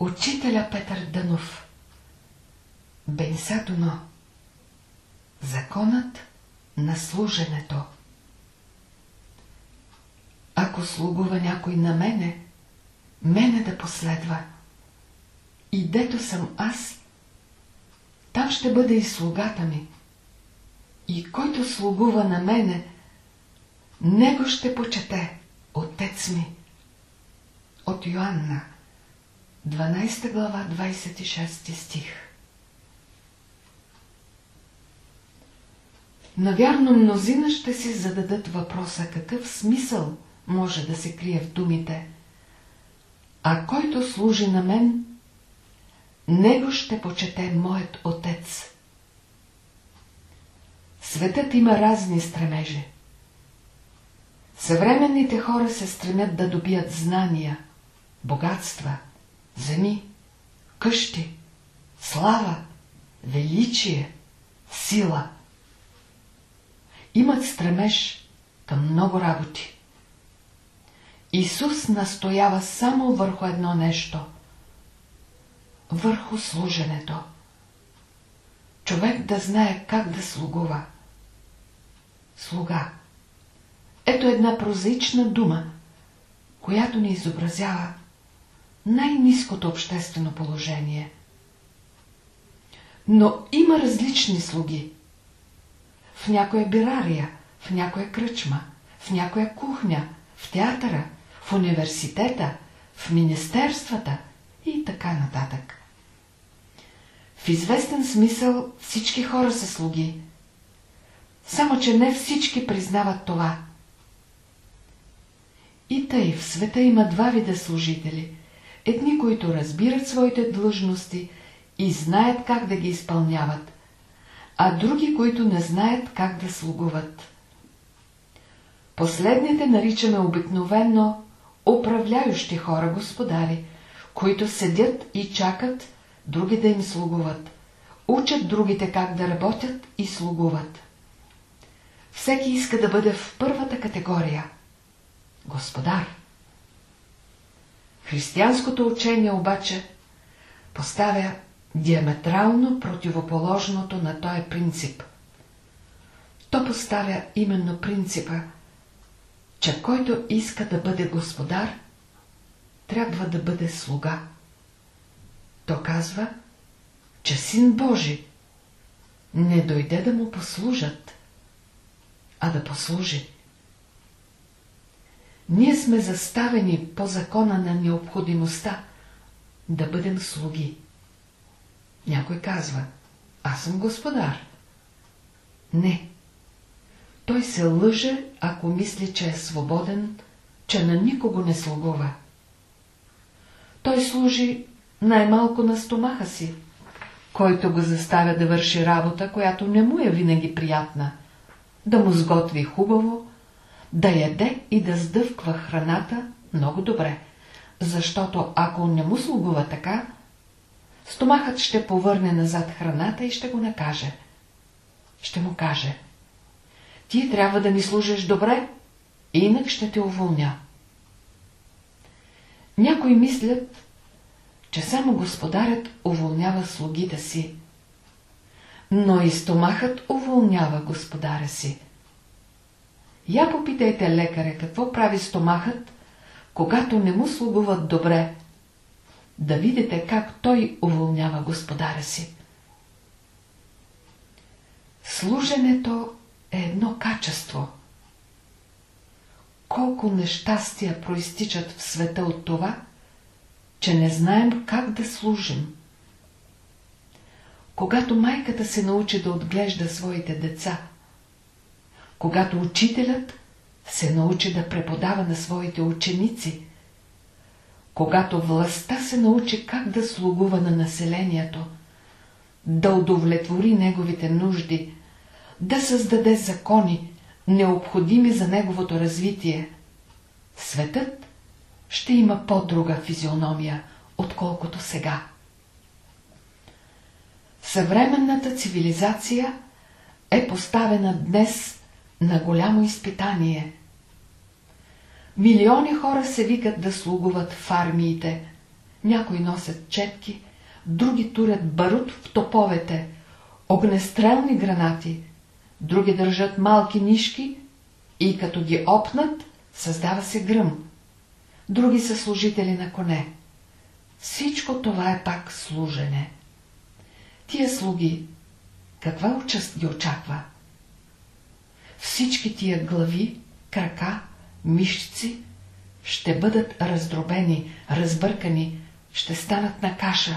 Учителя Петър Дънов Бенсатуно Законът на служенето Ако слугува някой на мене, мене да последва. И дето съм аз, там ще бъде и слугата ми. И който слугува на мене, него ще почете отец ми. От Йоанна 12 глава, 26 стих. Навярно мнозина ще си зададат въпроса какъв смисъл може да се крие в думите. А който служи на мен, него ще почете моят отец. Светът има разни стремежи. Съвременните хора се стремят да добият знания, богатства, земи, къщи, слава, величие, сила. Имат стремеж към много работи. Исус настоява само върху едно нещо – върху служенето. Човек да знае как да слугува. Слуга. Ето една прозаична дума, която ни изобразява най-низкото обществено положение. Но има различни слуги. В някоя бирария, в някоя кръчма, в някоя кухня, в театъра, в университета, в министерствата и така нататък. В известен смисъл всички хора са слуги. Само, че не всички признават това. И тъй в света има два вида служители. Едни, които разбират своите длъжности и знаят как да ги изпълняват, а други, които не знаят как да слугуват. Последните наричаме обикновенно управляющи хора, господари, които седят и чакат други да им слугуват, учат другите как да работят и слугуват. Всеки иска да бъде в първата категория – господар. Християнското учение обаче поставя диаметрално противоположното на този принцип. То поставя именно принципа, че който иска да бъде господар, трябва да бъде слуга. То казва, че син Божи не дойде да му послужат, а да послужи. Ние сме заставени по закона на необходимостта да бъдем слуги. Някой казва, аз съм господар. Не. Той се лъже, ако мисли, че е свободен, че на никого не слугува. Той служи най-малко на стомаха си, който го заставя да върши работа, която не му е винаги приятна, да му сготви хубаво, да яде и да сдъвква храната много добре, защото ако не му слугува така, стомахът ще повърне назад храната и ще го накаже. Ще му каже, ти трябва да ми служиш добре, инак ще те уволня. Някои мислят, че само господарят уволнява слугите си, но и стомахът уволнява господаря си. Я попитайте лекаря какво прави стомахът, когато не му слугуват добре, да видите как той уволнява господаря си. Служенето е едно качество. Колко нещастия проистичат в света от това, че не знаем как да служим. Когато майката се научи да отглежда своите деца, когато учителят се научи да преподава на своите ученици, когато властта се научи как да слугува на населението, да удовлетвори неговите нужди, да създаде закони, необходими за неговото развитие, светът ще има по-друга физиономия, отколкото сега. Съвременната цивилизация е поставена днес на голямо изпитание. Милиони хора се викат да слугуват в армиите, някои носят четки, други турят барут в топовете, огнестрелни гранати, други държат малки нишки и като ги опнат, създава се гръм. Други са служители на коне. Всичко това е пак служене. Тия слуги, каква участ ги очаква? Всички тия глави, крака, мишци ще бъдат раздробени, разбъркани, ще станат на каша.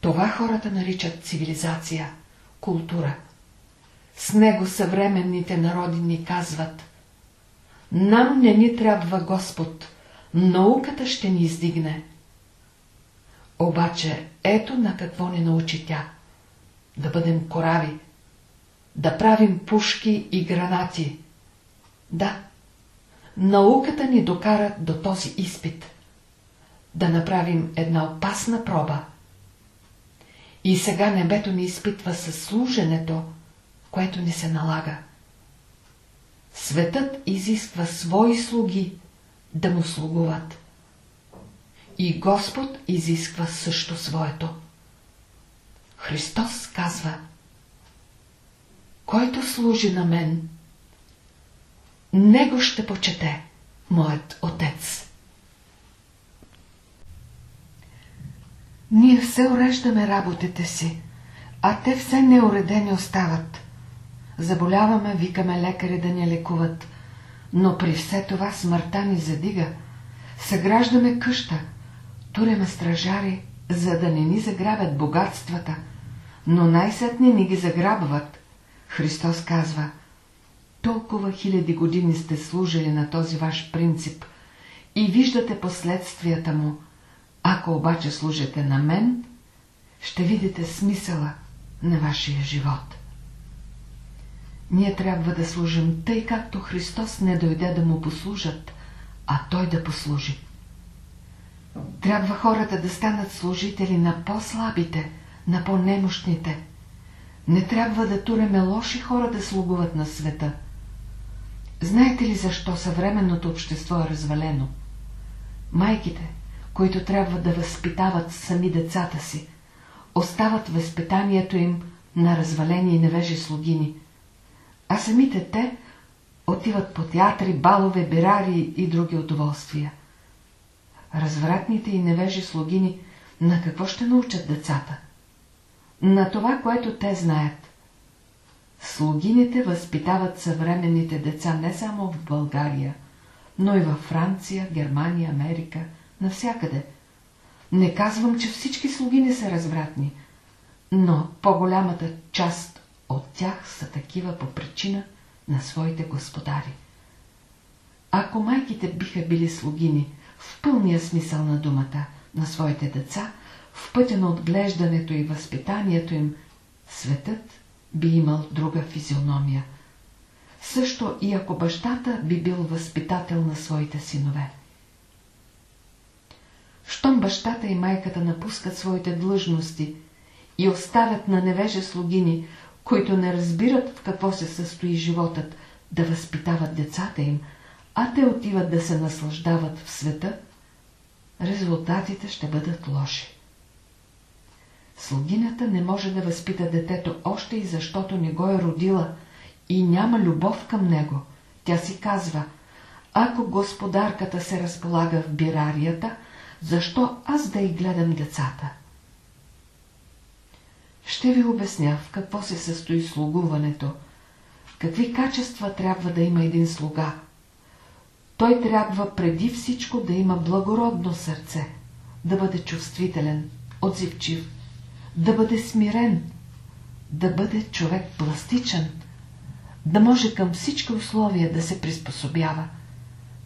Това хората наричат цивилизация, култура. С него съвременните народи ни казват Нам не ни трябва Господ, науката ще ни издигне. Обаче ето на какво ни научи тя. Да бъдем корави, да правим пушки и гранати. Да, науката ни докара до този изпит. Да направим една опасна проба. И сега небето ни изпитва със служенето, което ни се налага. Светът изисква свои слуги да му слугуват. И Господ изисква също своето. Христос казва Който служи на мен, него ще почете моят Отец. Ние все уреждаме работите си, а те все неуредени остават. Заболяваме, викаме лекари да ни лекуват, но при все това смъртта ни задига. Съграждаме къща, туреме стражари, за да не ни заграбят богатствата, но най-сетне ни ги заграбват. Христос казва, толкова хиляди години сте служили на този ваш принцип и виждате последствията му. Ако обаче служите на мен, ще видите смисъла на вашия живот. Ние трябва да служим тъй, както Христос не дойде да му послужат, а Той да послужи. Трябва хората да станат служители на по-слабите, на по-немощните. Не трябва да туреме лоши хора да слугуват на света. Знаете ли защо съвременното общество е развалено? Майките, които трябва да възпитават сами децата си, остават възпитанието им на развалени и невежи слугини – а самите те отиват по театри, балове, бирари и други удоволствия. Развратните и невежи слугини на какво ще научат децата? На това, което те знаят. Слугините възпитават съвременните деца не само в България, но и във Франция, Германия, Америка, навсякъде. Не казвам, че всички слугини са развратни, но по-голямата част от тях са такива по причина на своите господари. Ако майките биха били слугини в пълния смисъл на думата на своите деца, в пътя на отглеждането и възпитанието им, светът би имал друга физиономия. Също и ако бащата би бил възпитател на своите синове. Щом бащата и майката напускат своите длъжности и оставят на невеже слугини, които не разбират в какво се състои животът, да възпитават децата им, а те отиват да се наслаждават в света, резултатите ще бъдат лоши. Слугинята не може да възпита детето още и защото не го е родила и няма любов към него. Тя си казва, ако господарката се разполага в бирарията, защо аз да й гледам децата? Ще ви обясня в какво се състои слугуването. Какви качества трябва да има един слуга. Той трябва преди всичко да има благородно сърце, да бъде чувствителен, отзивчив, да бъде смирен, да бъде човек пластичен, да може към всички условия да се приспособява.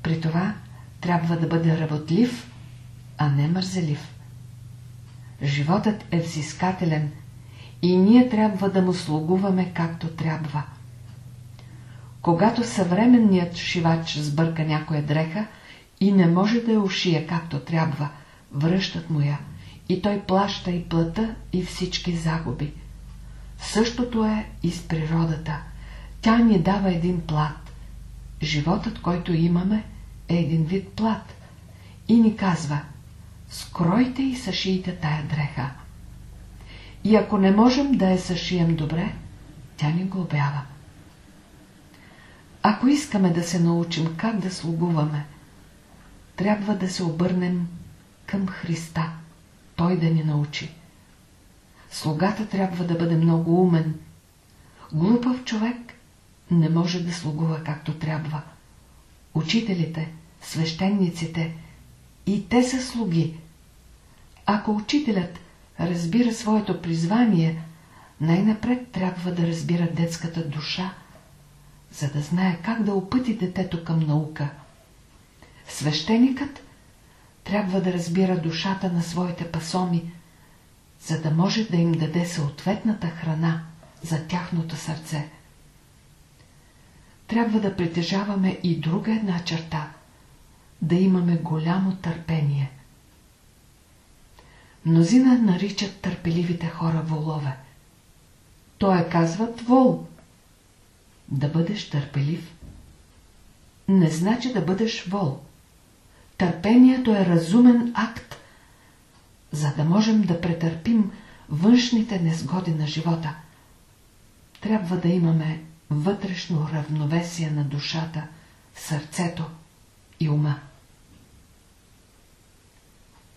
При това трябва да бъде работлив, а не мързелив. Животът е взискателен и ние трябва да му слугуваме както трябва. Когато съвременният шивач сбърка някоя дреха и не може да я ушие както трябва, връщат му я и той плаща и плата и всички загуби. Същото е и с природата. Тя ни дава един плат. Животът, който имаме, е един вид плат. И ни казва, скройте и съшийте тая дреха. И ако не можем да я съшием добре, тя ни глобява. Ако искаме да се научим как да слугуваме, трябва да се обърнем към Христа, Той да ни научи. Слугата трябва да бъде много умен. Глупав човек не може да слугува както трябва. Учителите, свещениците и те са слуги. Ако учителят разбира своето призвание, най-напред трябва да разбира детската душа, за да знае как да опъти детето към наука. Свещеникът трябва да разбира душата на своите пасоми, за да може да им даде съответната храна за тяхното сърце. Трябва да притежаваме и друга една черта – да имаме голямо търпение. Мнозина наричат търпеливите хора волове. Той е казват вол. Да бъдеш търпелив не значи да бъдеш вол. Търпението е разумен акт, за да можем да претърпим външните незгоди на живота. Трябва да имаме вътрешно равновесие на душата, сърцето и ума.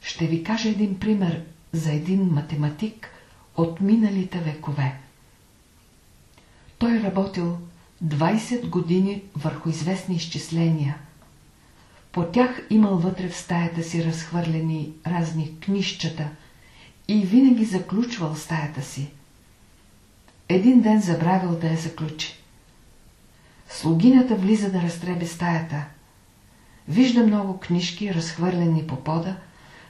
Ще ви кажа един пример за един математик от миналите векове. Той работил 20 години върху известни изчисления. По тях имал вътре в стаята си разхвърлени разни книжчета и винаги заключвал стаята си. Един ден забравил да я заключи. Слугинята влиза да разтреби стаята. Вижда много книжки, разхвърлени по пода,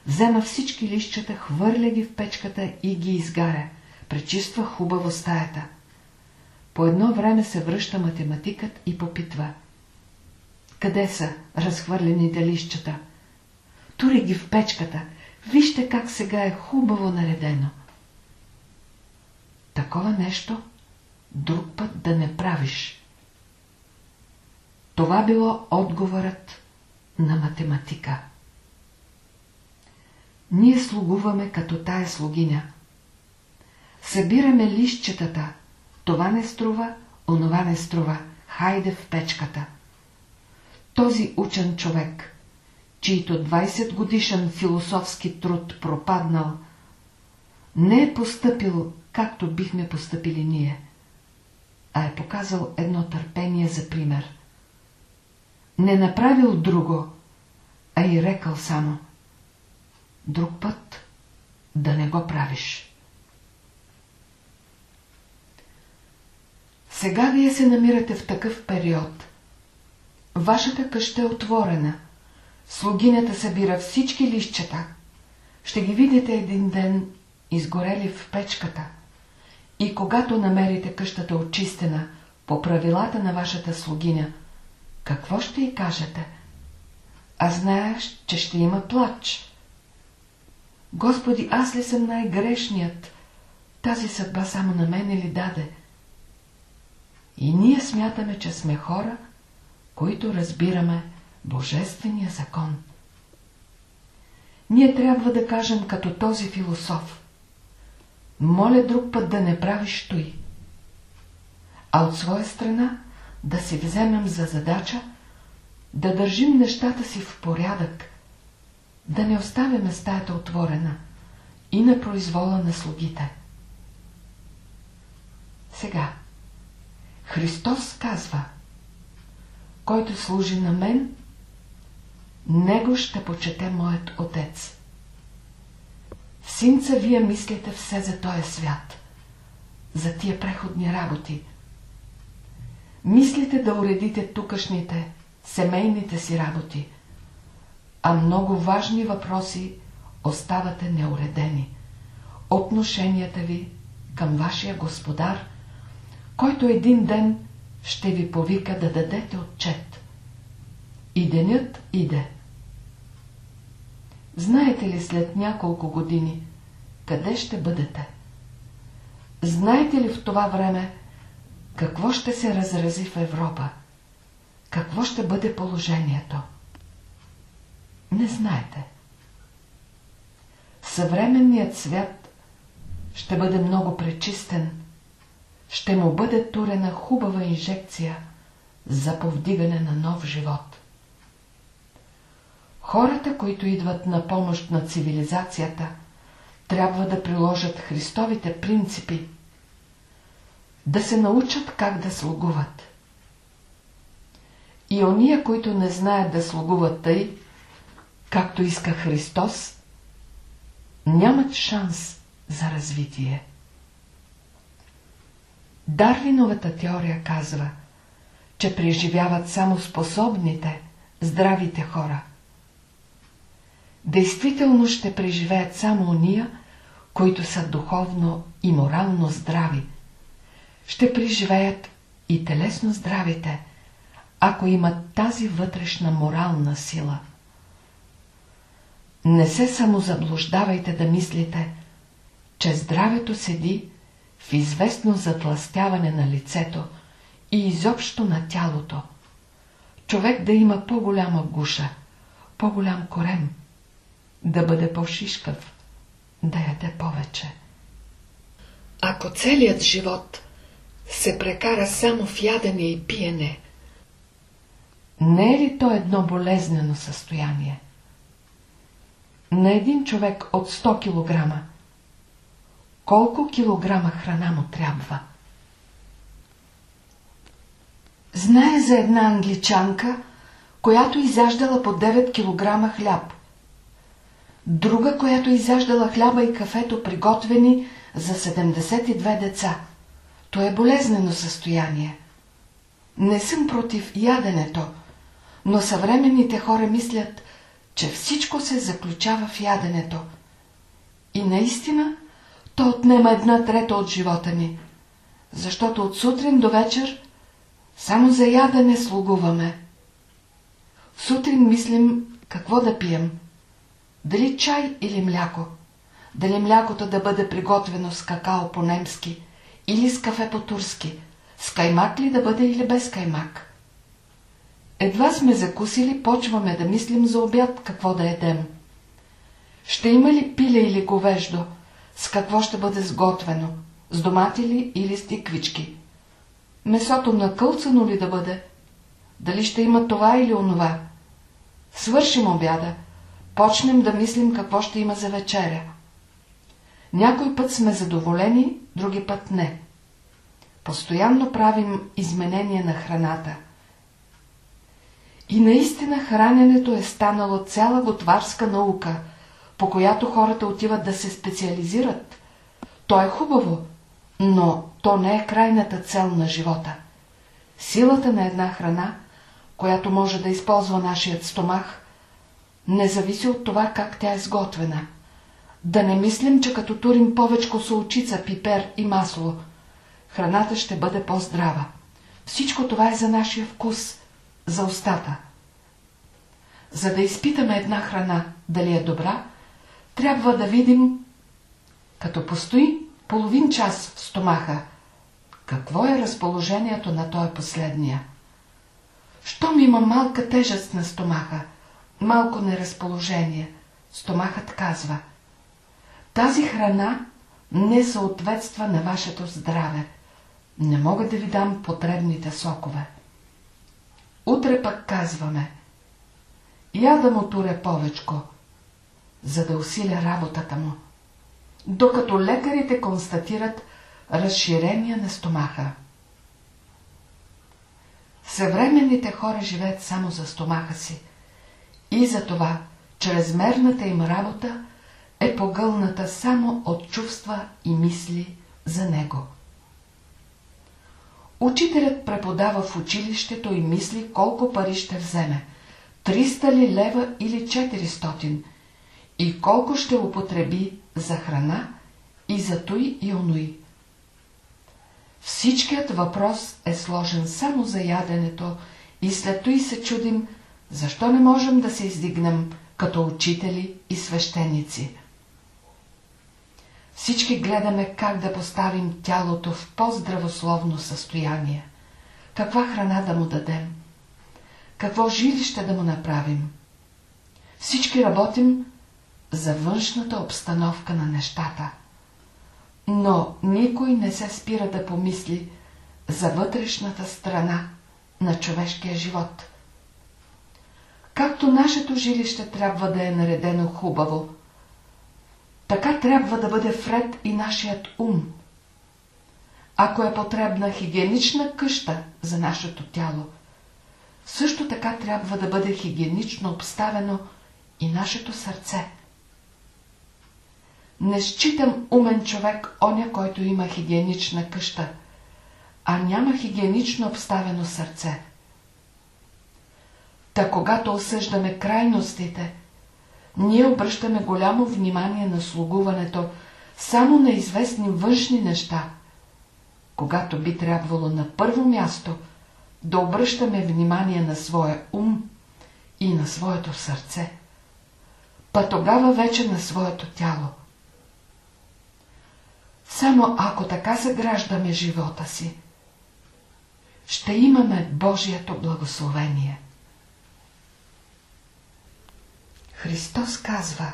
взема всички лищата, хвърля ги в печката и ги изгаря. Пречиства хубаво стаята. По едно време се връща математикът и попитва. Къде са разхвърлените лищата? Тури ги в печката. Вижте как сега е хубаво наредено. Такова нещо друг път да не правиш. Това било отговорът на математика. Ние слугуваме като тая слугиня. Събираме лищчетата. Това не струва, онова не струва. Хайде в печката. Този учен човек, чийто 20 годишен философски труд пропаднал, не е постъпил, както бихме постъпили ние, а е показал едно търпение за пример. Не направил друго, а и рекал само – друг път да не го правиш. Сега вие се намирате в такъв период. Вашата къща е отворена. Слугинята събира всички лищчета. Ще ги видите един ден изгорели в печката. И когато намерите къщата очистена по правилата на вашата слугиня, какво ще й кажете? А знаеш, че ще има плач. Господи, аз ли съм най-грешният? Тази съдба само на мене ли даде? И ние смятаме, че сме хора, които разбираме Божествения закон. Ние трябва да кажем като този философ. Моля друг път да не правиш той. А от своя страна да си вземем за задача да държим нещата си в порядък, да не оставяме стаята отворена и на произвола на слугите. Сега, Христос казва, който служи на мен, него ще почете моят Отец. Синца, вие мислите все за този свят, за тия преходни работи. Мислите да уредите тукашните, семейните си работи, а много важни въпроси оставате неуредени. Отношенията ви към вашия господар, който един ден ще ви повика да дадете отчет. И денят иде. Знаете ли след няколко години къде ще бъдете? Знаете ли в това време какво ще се разрази в Европа? Какво ще бъде положението? Не знаете. съвременният свят ще бъде много пречистен, ще му бъде турена хубава инжекция за повдигане на нов живот. Хората, които идват на помощ на цивилизацията, трябва да приложат Христовите принципи, да се научат как да слугуват. И ония, които не знаят да слугуват тъй, както иска Христос, нямат шанс за развитие. Дарвиновата теория казва, че преживяват само способните, здравите хора. Действително ще преживеят само уния, които са духовно и морално здрави. Ще преживеят и телесно здравите, ако имат тази вътрешна морална сила. Не се самозаблуждавайте да мислите, че здравето седи в известно затластяване на лицето и изобщо на тялото. Човек да има по-голяма гуша, по-голям корем, да бъде по-шишкав, да яде повече. Ако целият живот се прекара само в ядене и пиене, не е ли то едно болезнено състояние? На един човек от 100 килограма, колко килограма храна му трябва? Знае за една англичанка, която изяждала по 9 килограма хляб. Друга, която изяждала хляба и кафето приготвени за 72 деца. То е болезнено състояние. Не съм против яденето, но съвременните хора мислят, че всичко се заключава в яденето. И наистина, то отнема една трета от живота ни, защото от сутрин до вечер само за ядене слугуваме. Сутрин мислим какво да пием. Дали чай или мляко. Дали млякото да бъде приготвено с какао по-немски или с кафе по-турски. С каймак ли да бъде или без каймак. Едва сме закусили, почваме да мислим за обяд какво да едем. Ще има ли пиле или говеждо? С какво ще бъде сготвено? С домати ли или с тиквички? Месото накълцано ли да бъде? Дали ще има това или онова? Свършим обяда. Почнем да мислим какво ще има за вечеря. Някой път сме задоволени, други път не. Постоянно правим изменение на храната. И наистина храненето е станало цяла готварска наука, по която хората отиват да се специализират. То е хубаво, но то не е крайната цел на живота. Силата на една храна, която може да използва нашият стомах, не зависи от това как тя е сготвена. Да не мислим, че като турим повечко солчица, пипер и масло, храната ще бъде по-здрава. Всичко това е за нашия вкус, за устата. За да изпитаме една храна, дали е добра, трябва да видим, като постои половин час в стомаха, какво е разположението на този последния. Щом има малка тежест на стомаха, малко неразположение, стомахът казва Тази храна не съответства на вашето здраве. Не мога да ви дам потребните сокове. Утре пък казваме Я да му туре повечко, за да усиля работата му докато лекарите констатират разширение на стомаха. Съвременните хора живеят само за стомаха си и за това чрезмерната им работа е погълната само от чувства и мисли за него. Учителят преподава в училището и мисли колко пари ще вземе. 300 ли лева или 400 и колко ще употреби за храна и за той и онуй. Всичкият въпрос е сложен само за яденето и след той се чудим, защо не можем да се издигнем като учители и свещеници. Всички гледаме как да поставим тялото в по-здравословно състояние, каква храна да му дадем, какво жилище да му направим. Всички работим за външната обстановка на нещата. Но никой не се спира да помисли за вътрешната страна на човешкия живот. Както нашето жилище трябва да е наредено хубаво, така трябва да бъде вред и нашият ум. Ако е потребна хигиенична къща за нашето тяло, също така трябва да бъде хигиенично обставено и нашето сърце. Не считам умен човек оня, който има хигиенична къща, а няма хигиенично обставено сърце. Та когато осъждаме крайностите, ние обръщаме голямо внимание на слугуването само на известни външни неща, когато би трябвало на първо място да обръщаме внимание на своя ум и на своето сърце, па тогава вече на своето тяло. Само ако така съграждаме живота си, ще имаме Божието благословение. Христос казва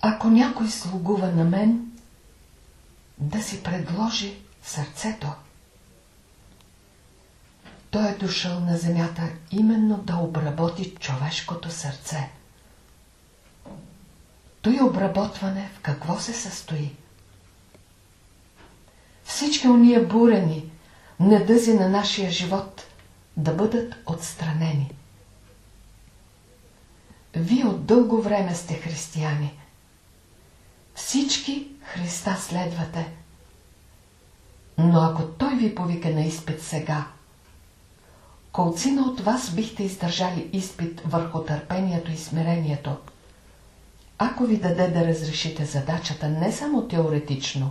Ако някой слугува на мен, да си предложи сърцето. Той е дошъл на земята именно да обработи човешкото сърце. Той обработване в какво се състои? Всички уния бурени, недъзи на нашия живот да бъдат отстранени. Вие от дълго време сте християни. Всички Христа следвате. Но ако Той ви повика на изпит сега, колцина от вас бихте издържали изпит върху търпението и смирението, ако ви даде да разрешите задачата не само теоретично,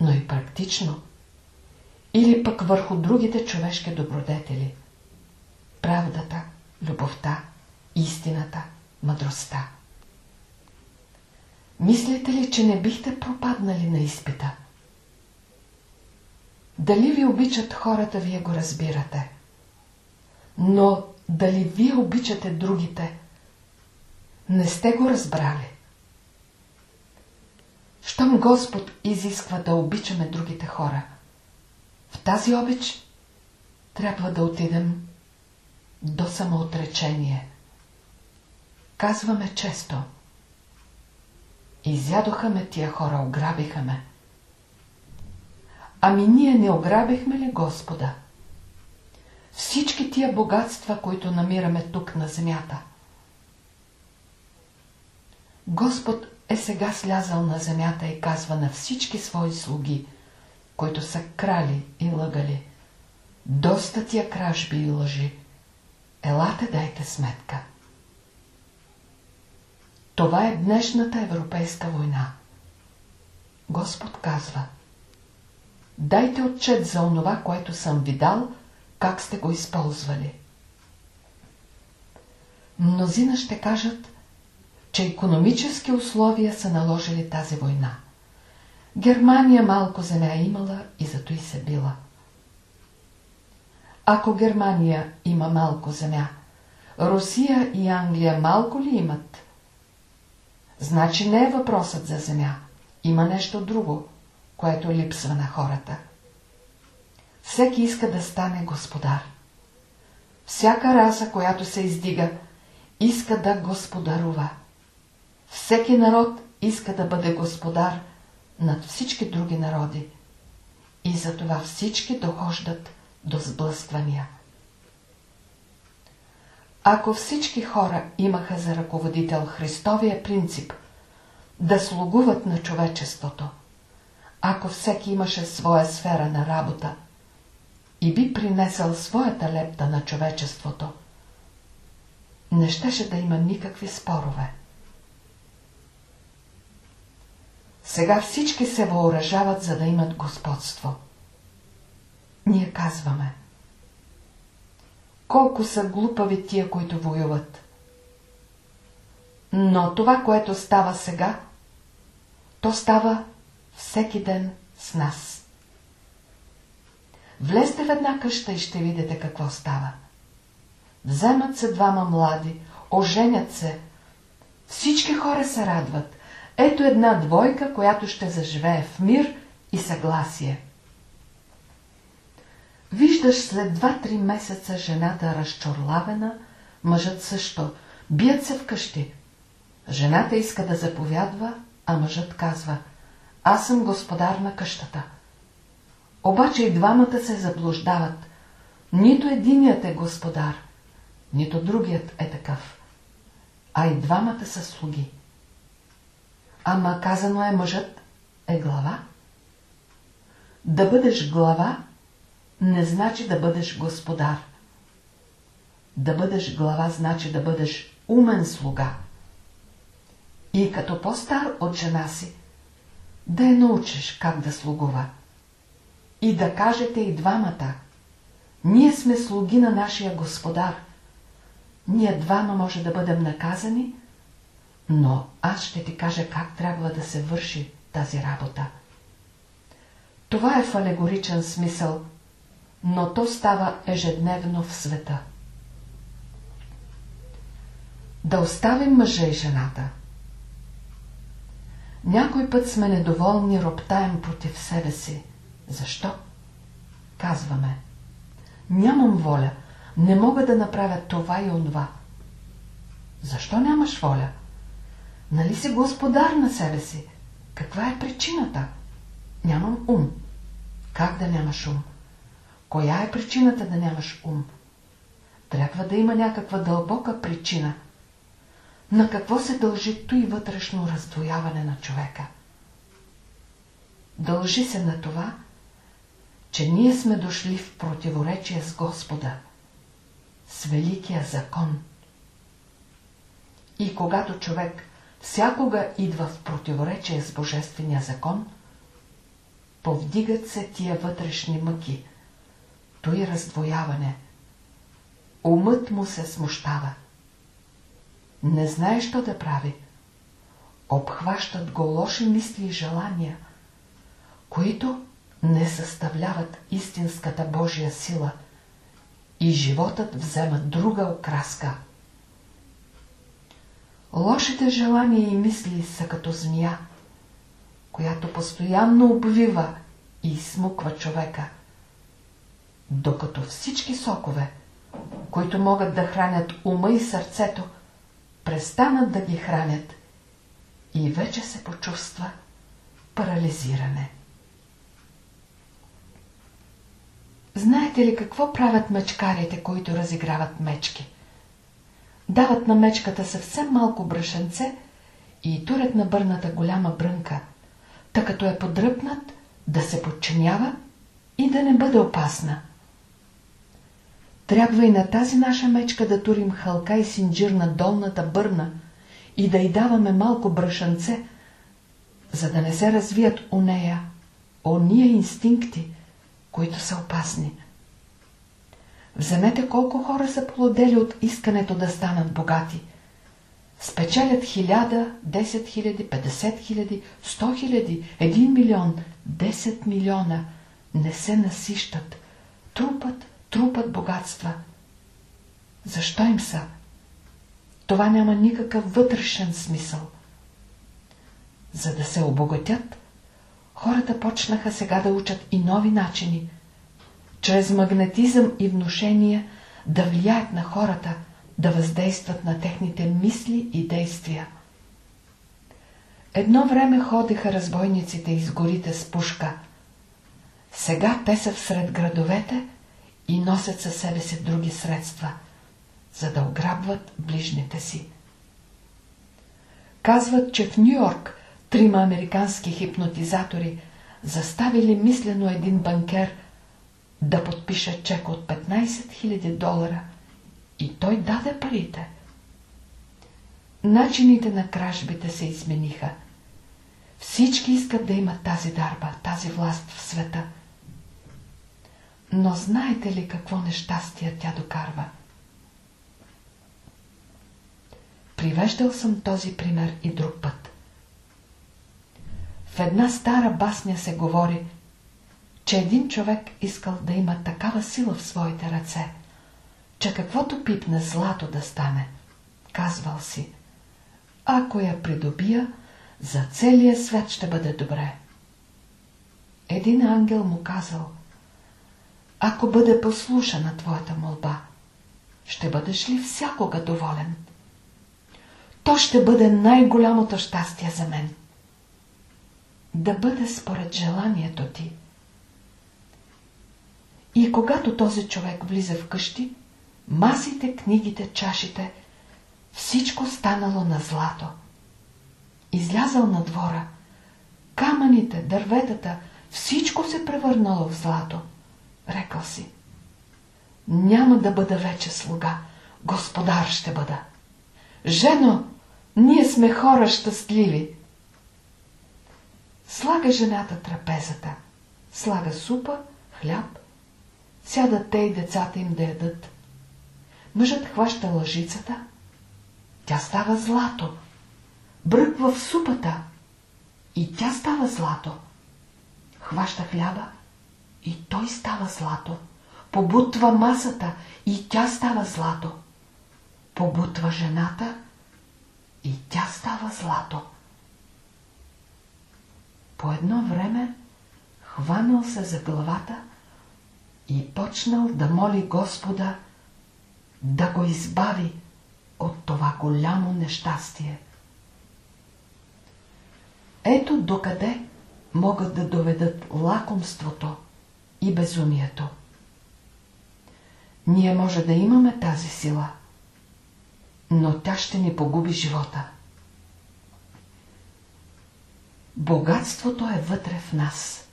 но и практично, или пък върху другите човешки добродетели, правдата, любовта, истината, мъдростта. Мислите ли, че не бихте пропаднали на изпита? Дали ви обичат хората, вие го разбирате. Но дали вие обичате другите, не сте го разбрали. Щом Господ изисква да обичаме другите хора, в тази обич трябва да отидем до самоотречение. Казваме често. Изядоха ме тия хора, ограбиха ме. Ами ние не ограбихме ли Господа? Всички тия богатства, които намираме тук на земята. Господ е сега слязал на земята и казва на всички свои слуги, които са крали и лъгали. Доста тия кражби и лъжи. Елате дайте сметка. Това е днешната европейска война. Господ казва Дайте отчет за онова, което съм ви дал, как сте го използвали. Мнозина ще кажат, че економически условия са наложили тази война. Германия малко земя имала и зато и се била. Ако Германия има малко земя, Русия и Англия малко ли имат? Значи не е въпросът за земя. Има нещо друго, което липсва на хората. Всеки иска да стане господар. Всяка раса, която се издига, иска да господарува. Всеки народ иска да бъде господар над всички други народи. И затова всички дохождат до сблъсквания. Ако всички хора имаха за ръководител Христовия принцип да слугуват на човечеството, ако всеки имаше своя сфера на работа и би принесъл своята лепта на човечеството, не щеше да има никакви спорове. Сега всички се въоръжават, за да имат господство. Ние казваме – колко са глупави тия, които воюват. Но това, което става сега, то става всеки ден с нас. Влезте в една къща и ще видите какво става. Вземат се двама млади, оженят се, Всички хора се радват. Ето една двойка, която ще заживее в мир и съгласие. Виждаш след 2-3 месеца жената разчорлавена, мъжът също. Бият се вкъщи. Жената иска да заповядва, а мъжът казва Аз съм господар на къщата. Обаче и двамата се заблуждават. Нито единият е господар, нито другият е такъв. А и двамата са слуги. Ама казано е мъжът е глава. Да бъдеш глава не значи да бъдеш господар. Да бъдеш глава значи да бъдеш умен слуга. И като по-стар от жена си, да я научиш как да слугува. И да кажете и двамата, ние сме слуги на нашия господар. Ние двама може да бъдем наказани, но аз ще ти кажа как трябва да се върши тази работа. Това е в алегоричен смисъл, но то става ежедневно в света. Да оставим мъжа и жената. Някой път сме недоволни, роптаем против себе си. Защо? Казваме. Нямам воля, не мога да направя това и онова. Защо нямаш воля? Нали си господар на себе си? Каква е причината? Нямам ум. Как да нямаш ум? Коя е причината да нямаш ум? Трябва да има някаква дълбока причина. На какво се дължи и вътрешно раздвояване на човека? Дължи се на това, че ние сме дошли в противоречие с Господа, с Великия закон. И когато човек всякога идва в противоречие с Божествения закон, повдигат се тия вътрешни мъки, той раздвояване. Умът му се смущава. Не знае, що да прави. Обхващат го лоши мисли и желания, които не съставляват истинската Божия сила и животът взема друга окраска. Лошите желания и мисли са като змия, която постоянно обвива и изсмуква човека, докато всички сокове, които могат да хранят ума и сърцето, престанат да ги хранят и вече се почувства парализиране. Знаете ли какво правят мечкарите, които разиграват мечки? Дават на мечката съвсем малко брашенце и турят на бърната голяма брънка, тъй като е подръпнат, да се подчинява и да не бъде опасна. Трябва и на тази наша мечка да турим халка и синджир на долната бърна и да й даваме малко брашенце, за да не се развият у нея ония инстинкти, които са опасни. Вземете колко хора са плодели от искането да станат богати. Спечелят хиляда, десет хиляди, петдесет хиляди, сто хиляди, един милион, десет милиона. Не се насищат. Трупат, трупат богатства. Защо им са? Това няма никакъв вътрешен смисъл. За да се обогатят, хората почнаха сега да учат и нови начини, чрез магнетизъм и внушения да влияят на хората, да въздействат на техните мисли и действия. Едно време ходеха разбойниците из горите с пушка. Сега те са всред градовете и носят със себе си други средства, за да ограбват ближните си. Казват, че в Нью-Йорк трима американски хипнотизатори заставили мислено един банкер да подпише чек от 15 000 долара и той даде парите. Начините на кражбите се измениха. Всички искат да имат тази дарба, тази власт в света. Но знаете ли какво нещастие тя докарва? Привеждал съм този пример и друг път. В една стара басня се говори, че един човек искал да има такава сила в своите ръце, че каквото пипне злато да стане. Казвал си, Ако я придобия, за целия свят ще бъде добре. Един ангел му казал, ако бъде послушана твоята молба, ще бъдеш ли всякога доволен? То ще бъде най-голямото щастие за мен. Да бъде според желанието ти. И когато този човек влиза в къщи, масите, книгите, чашите, всичко станало на злато. Излязал на двора, камъните, дърветата, всичко се превърнало в злато. Рекал си, няма да бъда вече слуга, господар ще бъда. Жено, ние сме хора щастливи. Слага жената трапезата, слага супа, хляб, сядат те и децата им да ядат. Мъжът хваща лъжицата, тя става злато, бръква в супата и тя става злато. Хваща хляба и той става злато. Побутва масата и тя става злато. Побутва жената и тя става злато. По едно време хванал се за главата и почнал да моли Господа да го избави от това голямо нещастие. Ето докъде могат да доведат лакомството и безумието. Ние може да имаме тази сила, но тя ще ни погуби живота. Богатството е вътре в нас,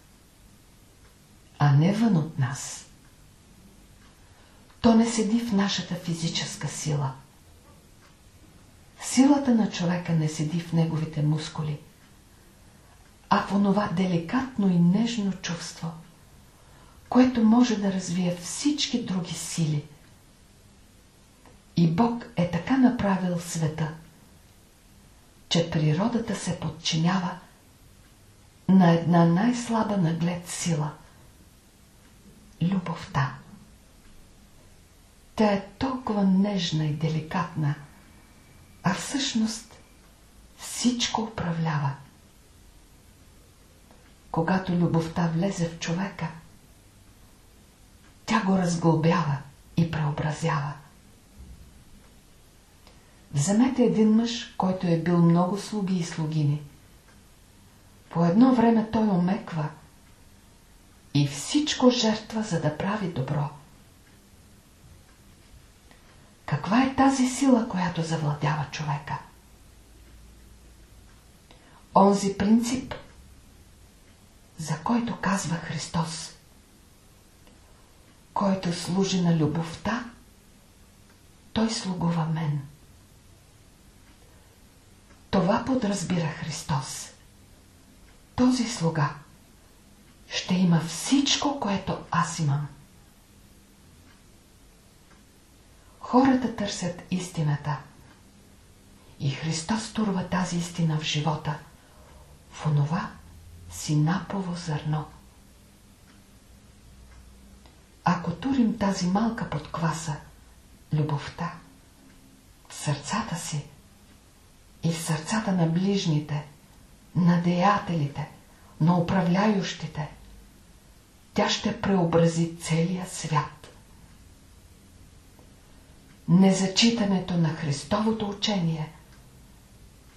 а не вън от нас. То не седи в нашата физическа сила. Силата на човека не седи в неговите мускули, а в онова деликатно и нежно чувство, което може да развие всички други сили. И Бог е така направил света, че природата се подчинява на една най-слаба наглед сила – любовта. Тя е толкова нежна и деликатна, а всъщност всичко управлява. Когато любовта влезе в човека, тя го разглобява и преобразява. Вземете един мъж, който е бил много слуги и слугини. По едно време той омеква и всичко жертва, за да прави добро. Каква е тази сила, която завладява човека? Онзи принцип, за който казва Христос. Който служи на любовта, той слугува мен. Това подразбира Христос. Този слуга ще има всичко, което аз имам. Хората търсят истината. И Христос турва тази истина в живота, в онова синапово зърно. Ако турим тази малка подкваса, любовта, сърцата си и в сърцата на ближните, на деятелите, на управляющите, тя ще преобрази целия свят. Незачитането на Христовото учение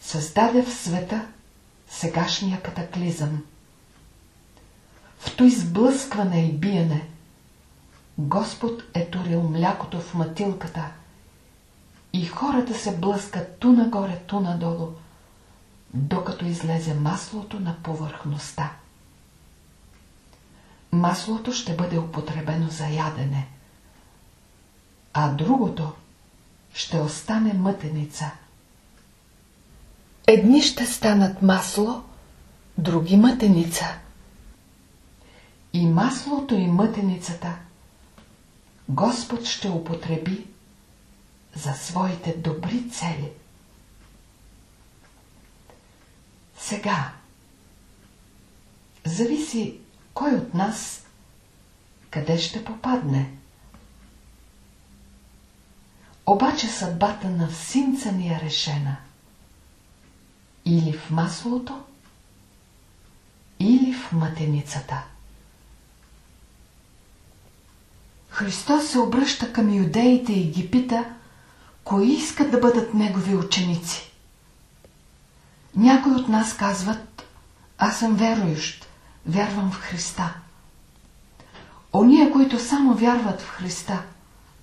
създаде в света сегашния катаклизъм. В то изблъскване и биене Господ е турил млякото в матилката и хората се блъскат ту нагоре, ту надолу, докато излезе маслото на повърхността. Маслото ще бъде употребено за ядене, а другото ще остане мътеница. Едни ще станат масло, други мътеница. И маслото и мътеницата Господ ще употреби за своите добри цели. Сега, зависи кой от нас къде ще попадне. Обаче съдбата на всинца ни е решена. Или в маслото, или в матеницата. Христос се обръща към юдеите и ги пита, кои искат да бъдат Негови ученици. Някои от нас казват, аз съм верующ, вярвам в Христа. Ония, които само вярват в Христа,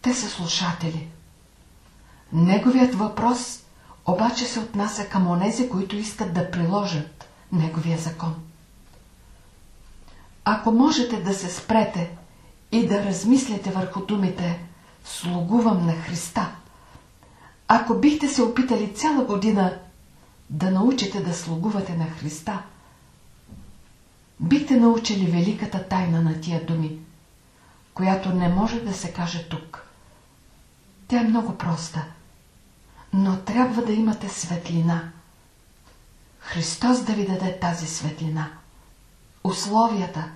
те са слушатели. Неговият въпрос обаче се отнася към онези, които искат да приложат Неговия закон. Ако можете да се спрете и да размислите върху думите «Слугувам на Христа», ако бихте се опитали цяла година да научите да слугувате на Христа, бихте научили великата тайна на тия думи, която не може да се каже тук. Тя е много проста, но трябва да имате светлина. Христос да ви даде тази светлина. Условията,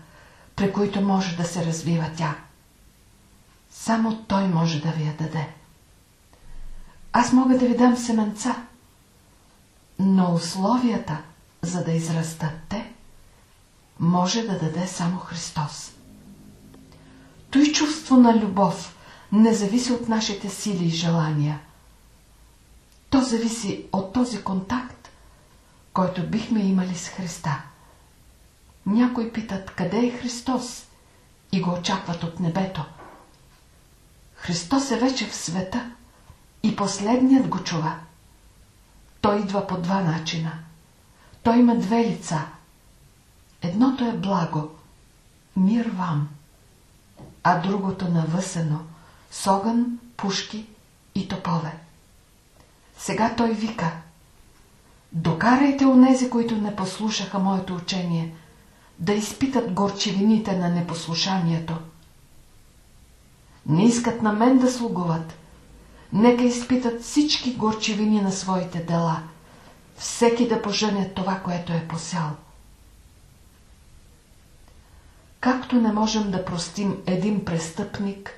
при които може да се развива тя. Само Той може да ви я даде. Аз мога да ви дам семенца, но условията, за да израстат те, може да даде само Христос. Той чувство на любов не зависи от нашите сили и желания. То зависи от този контакт, който бихме имали с Христа. Някои питат, къде е Христос? И го очакват от небето. Христос е вече в света и последният го чува. Той идва по два начина. Той има две лица. Едното е благо, мир вам, а другото навъсено, с огън, пушки и топове. Сега той вика, докарайте онези, които не послушаха моето учение, да изпитат горчевините на непослушанието. Не искат на мен да слугуват, Нека изпитат всички горчевини на своите дела. Всеки да пожене това, което е посял. Както не можем да простим един престъпник,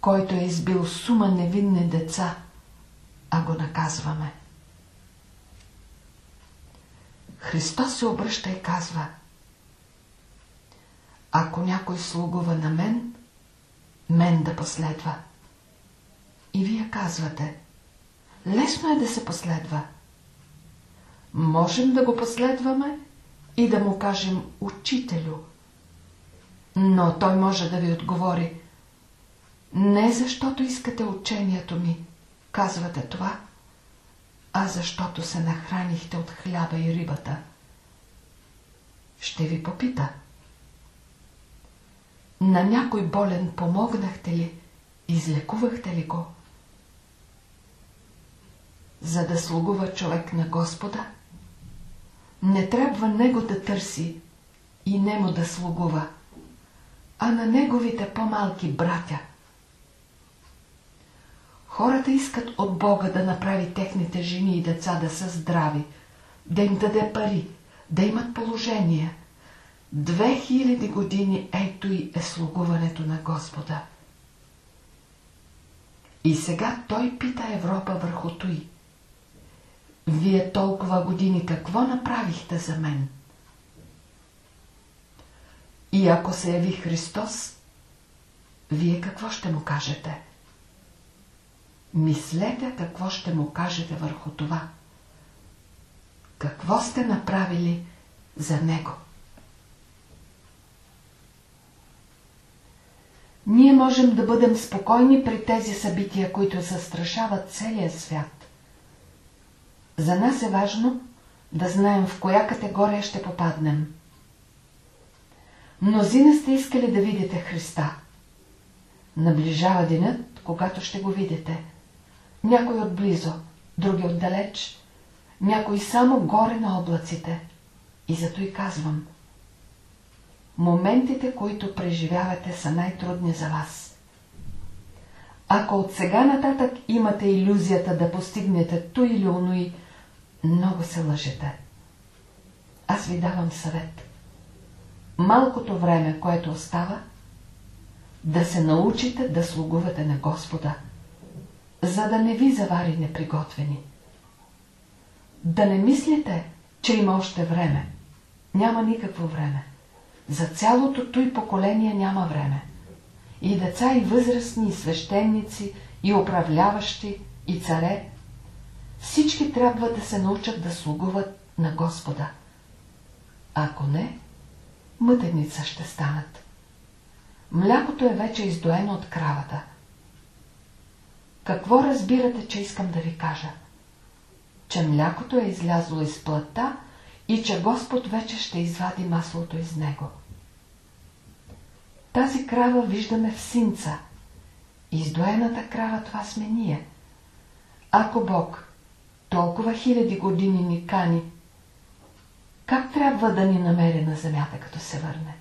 който е избил сума невинни деца, а го наказваме. Христос се обръща и казва Ако някой слугува на мен, мен да последва. И вие казвате, лесно е да се последва. Можем да го последваме и да му кажем учителю. Но той може да ви отговори, не защото искате учението ми, казвате това, а защото се нахранихте от хляба и рибата. Ще ви попита. На някой болен помогнахте ли? Излекувахте ли го? за да слугува човек на Господа, не трябва него да търси и нему да слугува, а на неговите по-малки братя. Хората искат от Бога да направи техните жени и деца да са здрави, да им даде пари, да имат положение. Две хиляди години ето и е слугуването на Господа. И сега той пита Европа върху той. Вие толкова години какво направихте за мен? И ако се яви Христос, вие какво ще му кажете? Мислете какво ще му кажете върху това. Какво сте направили за Него? Ние можем да бъдем спокойни при тези събития, които застрашават целия свят. За нас е важно да знаем в коя категория ще попаднем. Мнозина сте искали да видите Христа. Наближава денят, когато ще го видите. Някой отблизо, други отдалеч, някой само горе на облаците. И зато и казвам. Моментите, които преживявате, са най-трудни за вас. Ако от сега нататък имате иллюзията да постигнете то или онои, много се лъжете. Аз ви давам съвет. Малкото време, което остава, да се научите да слугувате на Господа, за да не ви завари неприготвени. Да не мислите, че има още време. Няма никакво време. За цялото той поколение няма време. И деца, и възрастни, и свещеници, и управляващи, и царе, всички трябва да се научат да слугуват на Господа. Ако не, мътеница ще станат. Млякото е вече издоено от кравата. Какво разбирате, че искам да ви кажа? Че млякото е излязло из плътта и че Господ вече ще извади маслото из него. Тази крава виждаме в синца. Издоената крава това сме ние. Ако Бог толкова хиляди години ни кани, как трябва да ни намери на земята, като се върне?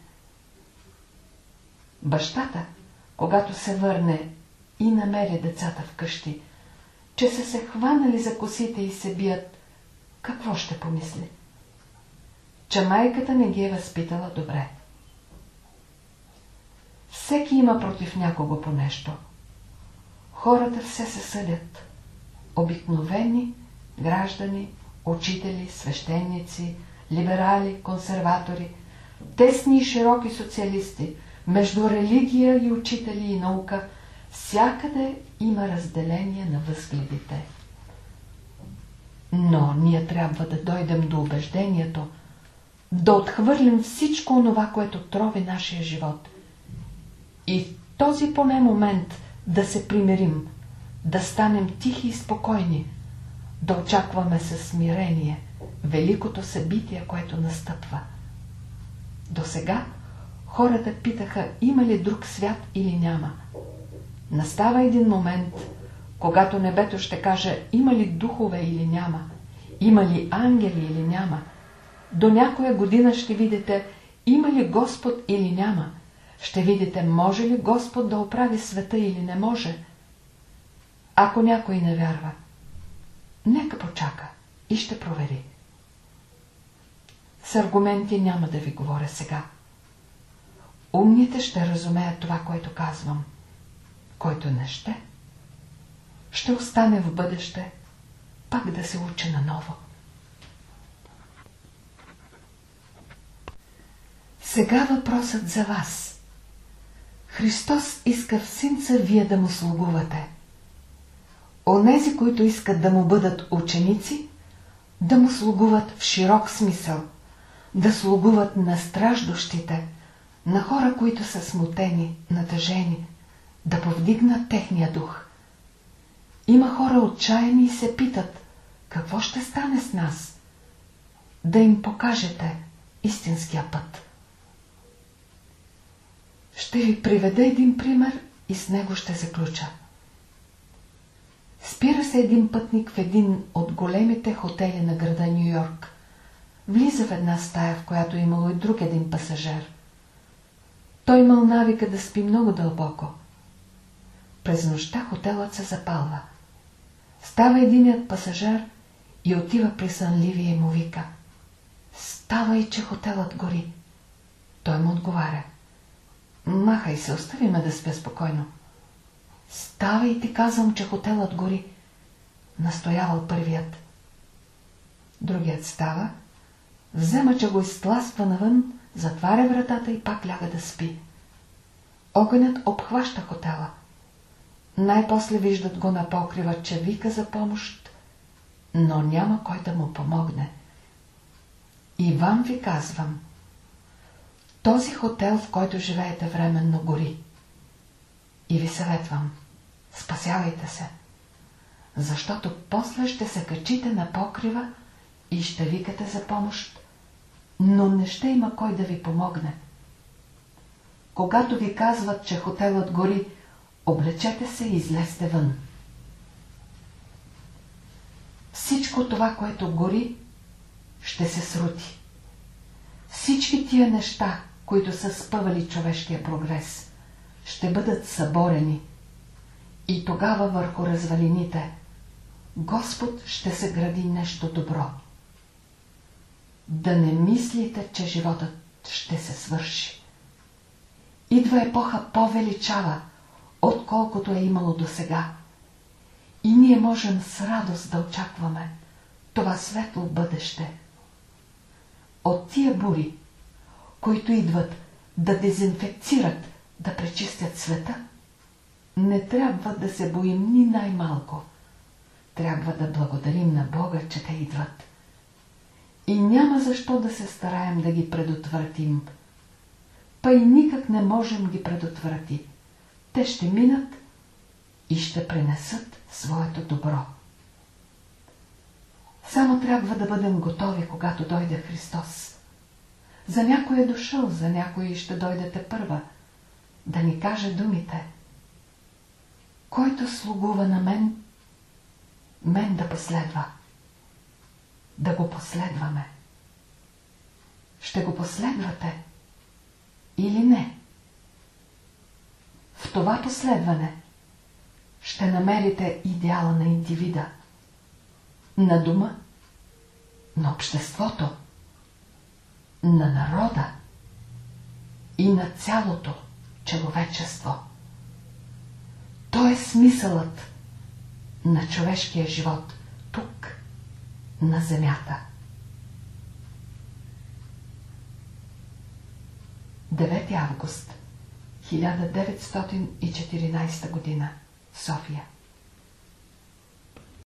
Бащата, когато се върне и намери децата вкъщи, че са се хванали за косите и се бият, какво ще помисли? Че майката не ги е възпитала добре. Всеки има против някого по нещо. Хората все се съдят. Обикновени граждани, учители, свещеници, либерали, консерватори, тесни и широки социалисти, между религия и учители и наука, всякъде има разделение на възгледите. Но ние трябва да дойдем до убеждението, да отхвърлим всичко онова, което трови нашия живот. И в този поне момент да се примирим, да станем тихи и спокойни, да очакваме със смирение великото събитие, което настъпва. До сега хората питаха има ли друг свят или няма. Настава един момент, когато небето ще каже има ли духове или няма, има ли ангели или няма. До някоя година ще видите има ли Господ или няма. Ще видите може ли Господ да оправи света или не може. Ако някой не вярва, нека почака и ще провери. С аргументи няма да ви говоря сега. Умните ще разумеят това, което казвам. Който не ще, ще остане в бъдеще, пак да се учи наново. Сега въпросът за вас. Христос иска в синца вие да му слугувате. Онези, които искат да му бъдат ученици, да му слугуват в широк смисъл, да слугуват на страждощите, на хора, които са смутени, натъжени, да повдигнат техния дух. Има хора отчаяни и се питат, какво ще стане с нас? Да им покажете истинския път. Ще ви приведа един пример и с него ще заключа. Спира се един пътник в един от големите хотели на града Нью Йорк. Влиза в една стая, в която е имало и друг един пасажер. Той имал навика да спи много дълбоко. През нощта хотелът се запалва. Става единият пасажер и отива при сънливия и му вика. Става и, че хотелът гори. Той му отговаря. Махай се, остави ме да спя спокойно. Става и ти казвам, че хотелът гори. Настоявал първият. Другият става, взема, че го изтластва навън, затваря вратата и пак ляга да спи. Огънят обхваща хотела. Най-после виждат го на покрива, че вика за помощ, но няма кой да му помогне. И вам ви казвам, този хотел, в който живеете временно, гори. И ви съветвам, спасявайте се, защото после ще се качите на покрива и ще викате за помощ, но не ще има кой да ви помогне. Когато ви казват, че хотелът гори, облечете се и излезте вън. Всичко това, което гори, ще се срути. Всички тия неща, които са спъвали човешкия прогрес – ще бъдат съборени. И тогава върху развалините Господ ще се гради нещо добро. Да не мислите, че животът ще се свърши. Идва епоха по-величава, отколкото е имало до сега. И ние можем с радост да очакваме това светло бъдеще. От тия бури, които идват да дезинфекцират, да пречистят света, не трябва да се боим ни най-малко. Трябва да благодарим на Бога, че те идват. И няма защо да се стараем да ги предотвратим. Па и никак не можем ги предотврати. Те ще минат и ще пренесат своето добро. Само трябва да бъдем готови, когато дойде Христос. За някой е дошъл, за някой ще дойдете първа, да ни каже думите. Който слугува на мен, мен да последва. Да го последваме. Ще го последвате или не? В това последване ще намерите идеала на индивида, на дума, на обществото, на народа и на цялото човечество. То е смисълът на човешкия живот тук, на земята. 9 август 1914 година София